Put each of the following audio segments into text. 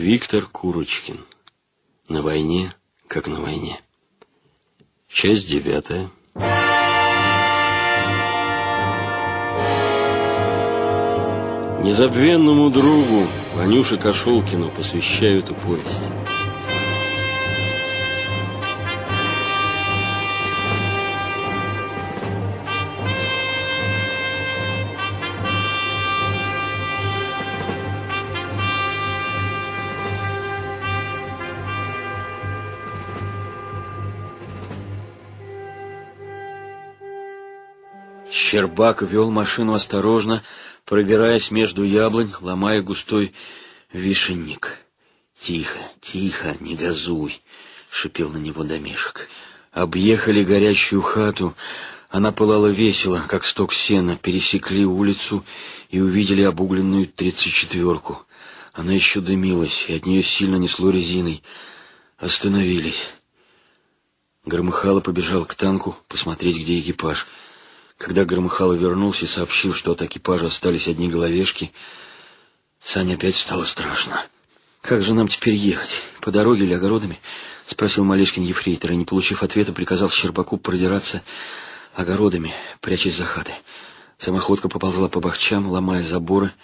Виктор Курочкин. На войне, как на войне. Часть девятая. Незабвенному другу Ванюше Кошелкину посвящаю эту повесть. Щербак вел машину осторожно, пробираясь между яблонь, ломая густой вишенник. «Тихо, тихо, не газуй!» — шипел на него домишек. Объехали горящую хату. Она пылала весело, как сток сена, пересекли улицу и увидели обугленную тридцать четверку. Она еще дымилась, и от нее сильно несло резиной. Остановились. Громыхало побежал к танку посмотреть, где экипаж — когда Громыхало вернулся и сообщил, что от экипажа остались одни головешки, Сане опять стало страшно. «Как же нам теперь ехать? По дороге или огородами?» — спросил Малешкин ефрейтор, и, не получив ответа, приказал Щербаку продираться огородами, прячась за хаты. Самоходка поползла по бахчам, ломая заборы,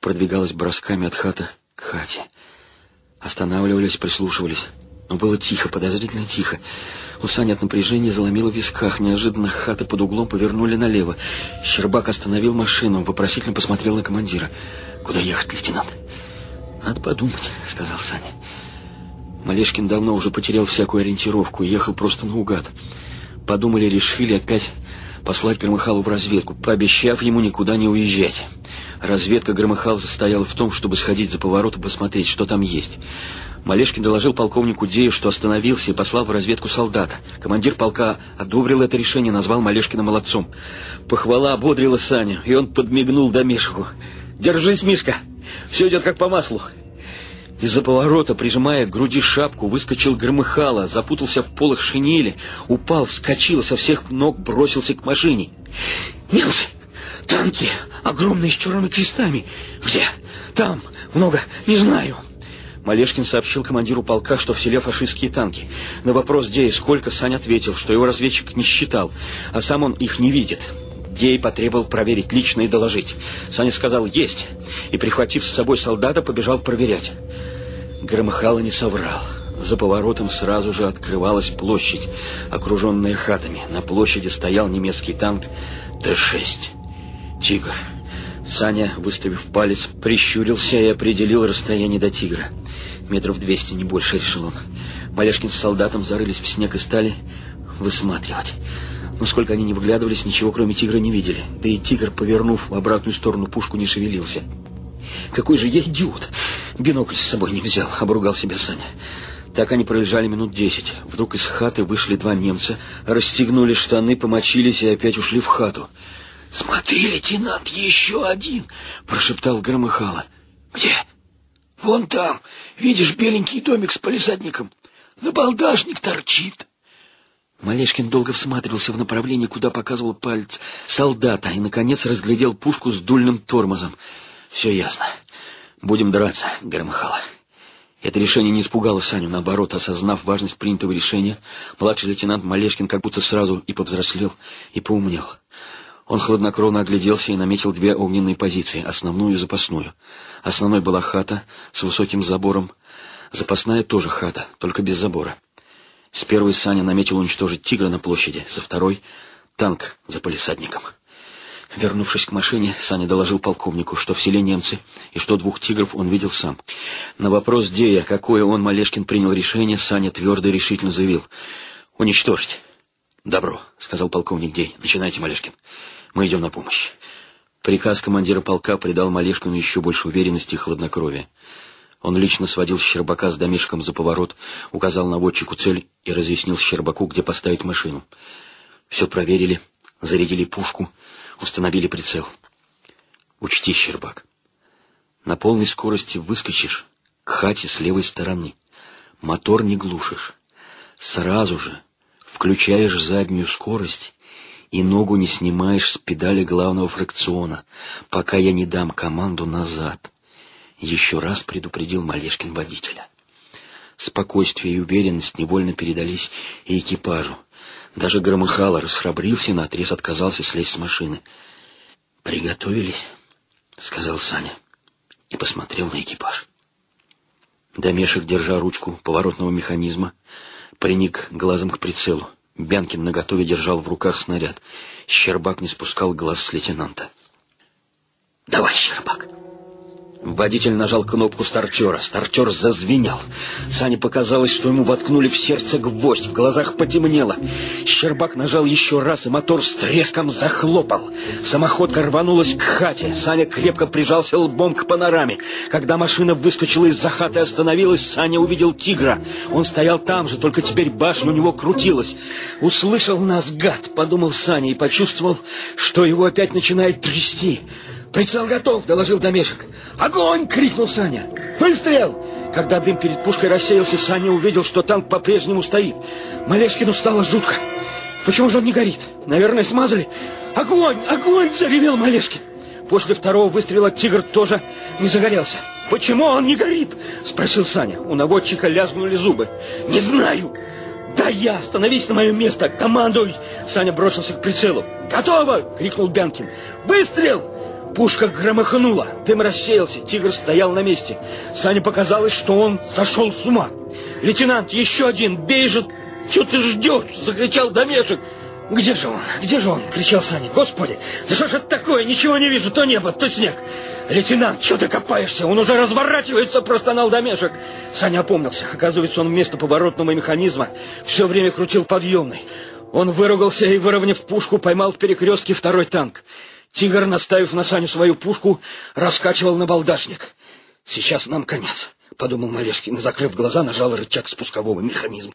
продвигалась бросками от хаты к хате. Останавливались, прислушивались. Но было тихо, подозрительно тихо. У Сани от напряжения заломило в висках. Неожиданно хаты под углом повернули налево. Щербак остановил машину, вопросительно посмотрел на командира. «Куда ехать, лейтенант?» «Надо подумать», — сказал Саня. Малешкин давно уже потерял всякую ориентировку ехал просто наугад. Подумали, решили опять послать Громыхалу в разведку, пообещав ему никуда не уезжать. Разведка Громыхала состояла в том, чтобы сходить за поворот и посмотреть, что там есть. Малешкин доложил полковнику Дею, что остановился и послал в разведку солдата. Командир полка одобрил это решение, назвал Малешкина молодцом. Похвала ободрила Саню, и он подмигнул Домишку. «Держись, Мишка, все идет как по маслу». Из-за поворота, прижимая к груди шапку, выскочил громыхало, запутался в полах шинели, упал, вскочил, со всех ног бросился к машине. «Немцы! Танки! Огромные с черными крестами! Где? Там! Много! Не знаю!» Малешкин сообщил командиру полка, что в селе фашистские танки. На вопрос Дея сколько, Сань ответил, что его разведчик не считал, а сам он их не видит. Дей потребовал проверить лично и доложить. Саня сказал «есть», и, прихватив с собой солдата, побежал проверять. Громыхало не соврал. За поворотом сразу же открывалась площадь, окруженная хатами. На площади стоял немецкий танк Т-6. «Тигр». Саня, выставив палец, прищурился и определил расстояние до «Тигра». Метров двести, не больше, решил он. Малешкин с солдатом зарылись в снег и стали высматривать. Но сколько они не выглядывались, ничего кроме тигра не видели. Да и тигр, повернув в обратную сторону пушку, не шевелился. «Какой же я идиот! Бинокль с собой не взял», — обругал себя Саня. Так они пролежали минут десять. Вдруг из хаты вышли два немца, расстегнули штаны, помочились и опять ушли в хату. «Смотри, лейтенант, еще один!» — прошептал Громыхало. «Где?» Вон там, видишь беленький домик с палисадником? Набалдашник торчит. Малешкин долго всматривался в направлении, куда показывал палец солдата, и, наконец, разглядел пушку с дульным тормозом. Все ясно. Будем драться, громыхало. Это решение не испугало Саню, наоборот, осознав важность принятого решения, младший лейтенант Малешкин как будто сразу и повзрослел, и поумнел. Он хладнокровно огляделся и наметил две огненные позиции, основную и запасную. Основной была хата с высоким забором, запасная тоже хата, только без забора. С первой Саня наметил уничтожить тигра на площади, со второй — танк за полисадником. Вернувшись к машине, Саня доложил полковнику, что в селе немцы и что двух тигров он видел сам. На вопрос Дея, какое он, Малешкин, принял решение, Саня твердо и решительно заявил — уничтожить. «Добро», — сказал полковник Дей. «Начинайте, Малешкин. Мы идем на помощь». Приказ командира полка придал Малешкину еще больше уверенности и хладнокровия. Он лично сводил Щербака с домишком за поворот, указал наводчику цель и разъяснил Щербаку, где поставить машину. Все проверили, зарядили пушку, установили прицел. Учти, Щербак, на полной скорости выскочишь к хате с левой стороны. Мотор не глушишь. Сразу же включаешь заднюю скорость и ногу не снимаешь с педали главного фракциона, пока я не дам команду назад. Еще раз предупредил Малешкин водителя. Спокойствие и уверенность невольно передались и экипажу. Даже Громыхало расхрабрился и наотрез отказался слезть с машины. «Приготовились», — сказал Саня и посмотрел на экипаж. Домешек, держа ручку поворотного механизма, приник глазом к прицелу. Бянкин наготове держал в руках снаряд. Щербак не спускал глаз с лейтенанта. «Давай, Щербак!» Водитель нажал кнопку стартера. Стартер зазвенел. Сане показалось, что ему воткнули в сердце гвоздь. В глазах потемнело. Щербак нажал еще раз, и мотор с треском захлопал. Самоходка рванулась к хате. Саня крепко прижался лбом к панораме. Когда машина выскочила из-за хаты и остановилась, Саня увидел тигра. Он стоял там же, только теперь башня у него крутилась. «Услышал нас, гад!» — подумал Саня и почувствовал, что его опять начинает трясти. «Прицел готов!» — доложил Домешек. «Огонь!» — крикнул Саня. «Выстрел!» Когда дым перед пушкой рассеялся, Саня увидел, что танк по-прежнему стоит. Малешкину стало жутко. Почему же он не горит? Наверное, смазали. «Огонь! Огонь!» — заревел Малешкин. После второго выстрела «Тигр» тоже не загорелся. «Почему он не горит?» — спросил Саня. У наводчика лязгнули зубы. «Не знаю!» «Да я! Становись на мое место! Командуй!» Саня бросился к прицелу. «Готово!» — крикнул Бянкин. «Выстрел!» Пушка громыхнула, дым рассеялся, тигр стоял на месте. Сане показалось, что он сошел с ума. «Лейтенант, еще один, бей же! Что ты ждешь?» — закричал Домешек. «Где же он? Где же он?» — кричал Саня. «Господи, да что ж это такое? Ничего не вижу, то небо, то снег!» «Лейтенант, что ты копаешься? Он уже разворачивается!» — простонал Домешек. Саня опомнился. Оказывается, он вместо поворотного механизма все время крутил подъемный. Он выругался и, выровняв пушку, поймал в перекрестке второй танк. Тигр, наставив на Саню свою пушку, раскачивал на балдашник. «Сейчас нам конец», — подумал Малешкин и, закрыв глаза, нажал рычаг спускового механизма.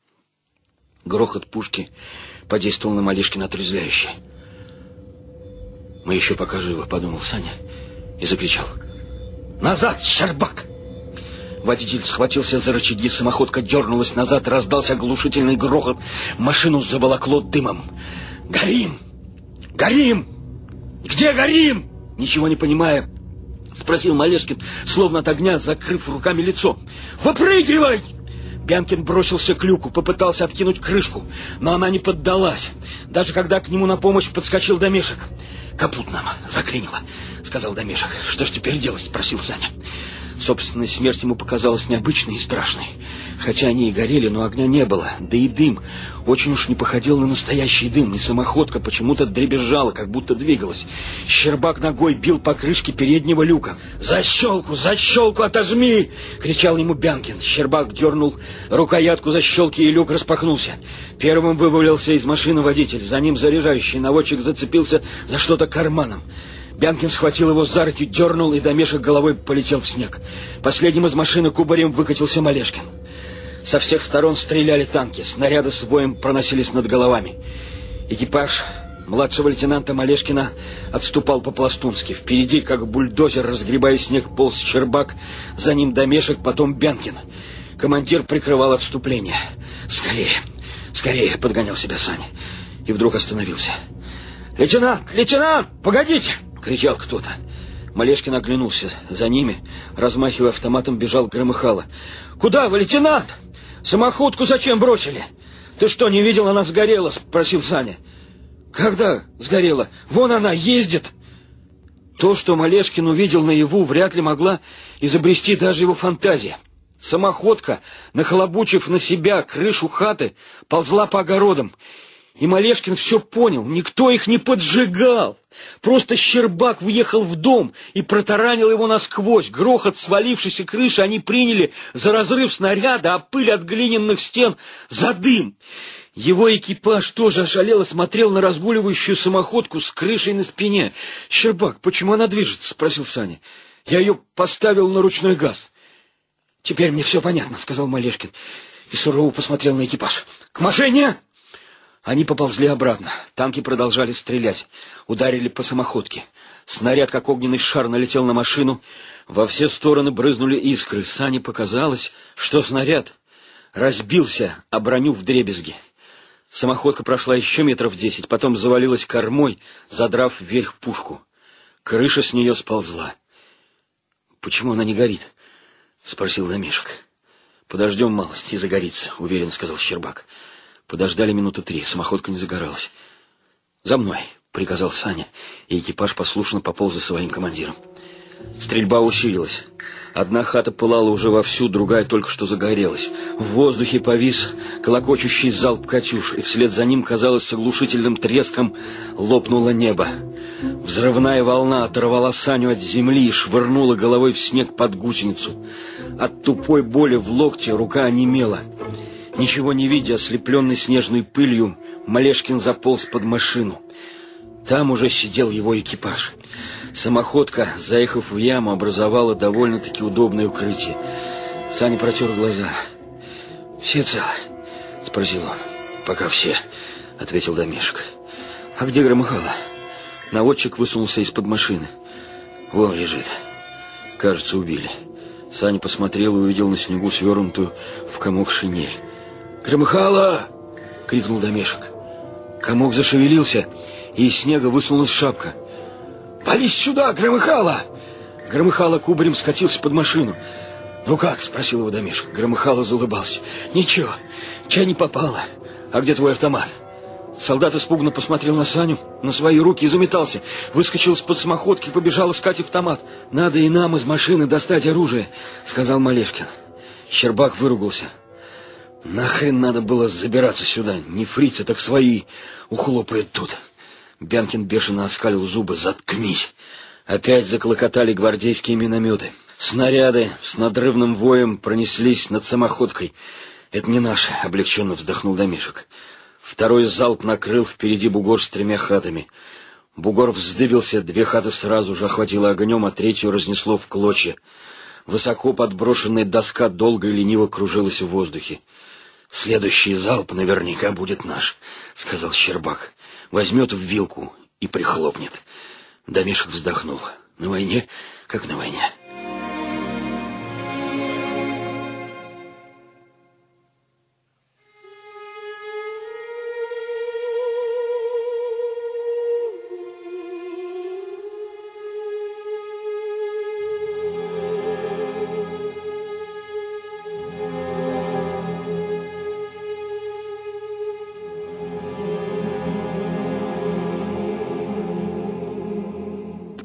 Грохот пушки подействовал на Малешкина отрезвляюще. «Мы еще пока живы», — подумал Саня и закричал. «Назад, Щербак!» Водитель схватился за рычаги, самоходка дернулась назад, раздался оглушительный грохот, машину заволокло дымом. «Горим! Горим!» Где горим? Ничего не понимая, спросил Малешкин, словно от огня, закрыв руками лицо. Выпрыгивай! Бянкин бросился к люку, попытался откинуть крышку, но она не поддалась, даже когда к нему на помощь подскочил Домешек. «Капут нам заклинило», — сказал Домешек. «Что ж теперь делать?» — спросил Саня. Собственная смерть ему показалась необычной и страшной. Хотя они и горели, но огня не было, да и дым очень уж не походил на настоящий дым, и самоходка почему-то дребезжала, как будто двигалась. Щербак ногой бил по крышке переднего люка. «Защелку, защелку отожми!» — кричал ему Бянкин. Щербак дернул рукоятку защелки, и люк распахнулся. Первым вывалился из машины водитель, за ним заряжающий. Наводчик зацепился за что-то карманом. Бянкин схватил его за руки, дернул и домешек головой полетел в снег. Последним из машины кубарем выкатился Малешкин. Со всех сторон стреляли танки, снаряды с боем проносились над головами. Экипаж младшего лейтенанта Малешкина отступал по-пластунски. Впереди, как бульдозер, разгребая снег, полз Щербак, за ним Домешек, потом Бянкин. Командир прикрывал отступление. «Скорее, скорее!» — подгонял себя Саня. И вдруг остановился. «Лейтенант! Лейтенант! Погодите!» — кричал кто-то. Малешкин оглянулся. За ними, размахивая автоматом, бежал Громыхало. «Куда вы, лейтенант?» Самоходку зачем бросили? Ты что, не видел, она сгорела? Спросил Саня. Когда сгорела? Вон она ездит. То, что Малешкин увидел наяву, вряд ли могла изобрести даже его фантазия. Самоходка, нахлобучив на себя крышу хаты, ползла по огородам. И Малешкин все понял, никто их не поджигал. Просто Щербак въехал в дом и протаранил его насквозь. Грохот свалившейся крыши они приняли за разрыв снаряда, а пыль от глиняных стен за дым. Его экипаж тоже ошалело смотрел на разгуливающую самоходку с крышей на спине. «Щербак, почему она движется?» — спросил Саня. «Я ее поставил на ручной газ». «Теперь мне все понятно», — сказал Малешкин и сурово посмотрел на экипаж. «К машине!» Они поползли обратно. Танки продолжали стрелять. Ударили по самоходке. Снаряд, как огненный шар, налетел на машину. Во все стороны брызнули искры. Сане показалось, что снаряд разбился о броню в дребезги. Самоходка прошла еще метров десять, потом завалилась кормой, задрав вверх пушку. Крыша с нее сползла. почему она не горит? Спросил Домешек. Подождем малость и загорится, уверенно сказал Щербак. Подождали минуты три, самоходка не загоралась. За мной, приказал Саня, и экипаж послушно пополз за своим командиром. Стрельба усилилась. Одна хата пылала уже вовсю, другая только что загорелась. В воздухе повис колокочущий залп «Катюш», и вслед за ним, казалось, с оглушительным треском лопнуло небо. Взрывная волна оторвала Саню от земли и швырнула головой в снег под гусеницу. От тупой боли в локте рука онемела. Ничего не видя, ослепленный снежной пылью, Малешкин заполз под машину. Там уже сидел его экипаж. Самоходка, заехав в яму, образовала довольно-таки удобное укрытие. Саня протер глаза. «Все целы?» — спросил он. «Пока все», — ответил Домешек. «А где Громыхало?» Наводчик высунулся из-под машины. «Вон лежит. Кажется, убили». Саня посмотрел и увидел на снегу свернутую в комок шинель. «Громыхало!» — крикнул Домешек. Комок зашевелился, и из снега высунулась шапка. «Вались сюда, Громыхало!» Громыхало кубарем скатился под машину. «Ну как?» — спросил его Домешек. Громыхало заулыбался. «Ничего, чай не попало. А где твой автомат?» Солдат испуганно посмотрел на Саню, на свои руки и заметался. Выскочил с-под самоходки побежал искать автомат. «Надо и нам из машины достать оружие», — сказал Малешкин. Щербак выругался. «Нахрен надо было забираться сюда? Не фрицы, так свои ухлопают тут». Бянкин бешено оскалил зубы. «Заткнись!» Опять заклокотали гвардейские минометы. Снаряды с надрывным воем пронеслись над самоходкой. «Это не наше», — облегченно вздохнул Домишек. Второй залп накрыл впереди бугор с тремя хатами. Бугор вздыбился, две хаты сразу же охватило огнем, а третью разнесло в клочья. Высоко подброшенная доска долго и лениво кружилась в воздухе. «Следующий залп наверняка будет наш», — сказал Щербак возьмет в вилку и прихлопнет. Домешек вздохнул. На войне, как на войне.